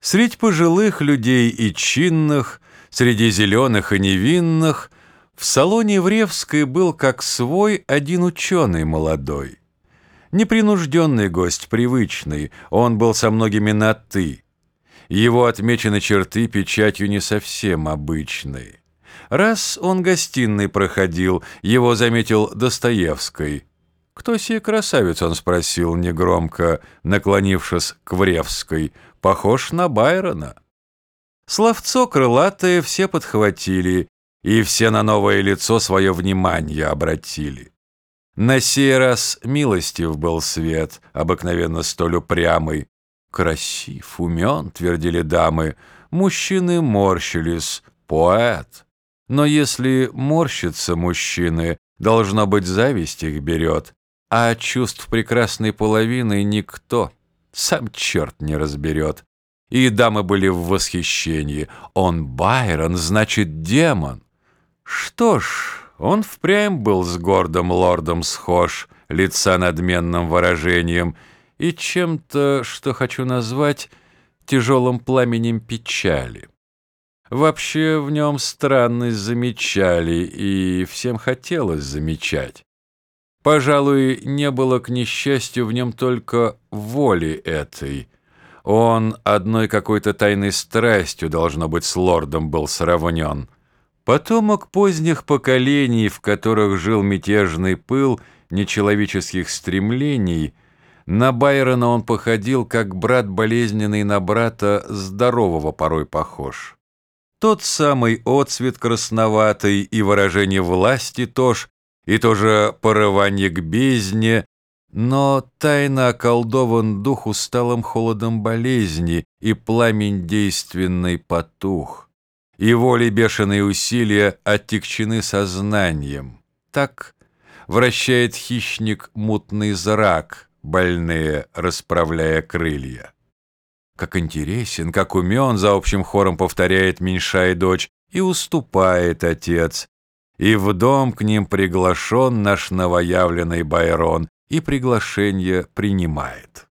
Средь пожилых людей и чинных, Среди зеленых и невинных, В салоне Вревской был как свой Один ученый молодой. Непринужденный гость, привычный, Он был со многими на «ты». Его отмечены черты Печатью не совсем обычной. Раз он гостиной проходил, Его заметил Достоевской. «Кто сей красавец?» — он спросил негромко, наклонившись к Вревской — похож на Байрона. Словцо крылатое все подхватили, и все на новое лицо свое внимание обратили. На сей раз милостив был свет, обыкновенно столь упрямый. Красив, умен, твердили дамы, мужчины морщились, поэт. Но если морщатся мужчины, должно быть, зависть их берет, а чувств прекрасной половины никто сам черт не разберет. И дамы были в восхищении. Он Байрон, значит, демон. Что ж, он впрямь был с гордым лордом схож, лица надменным выражением и чем-то, что хочу назвать, тяжелым пламенем печали. Вообще в нем странность замечали, и всем хотелось замечать. Пожалуй, не было, к несчастью, в нем только воли этой. Он одной какой-то тайной страстью, должно быть, с лордом был сравнен. Потомок поздних поколений, в которых жил мятежный пыл нечеловеческих стремлений, на Байрона он походил, как брат болезненный на брата здорового порой похож. Тот самый отцвет красноватый и выражение власти тоже, и тоже порывание к бездне, но тайно околдован дух усталым холодом болезни, и пламень действенный потух, и воли бешеные усилия оттекчены сознанием. Так вращает хищник мутный зрак, больные расправляя крылья. Как интересен, как умен, за общим хором повторяет меньшая дочь, и уступает отец, и в дом к ним приглашен наш новоявленный Байрон, и приглашение принимает.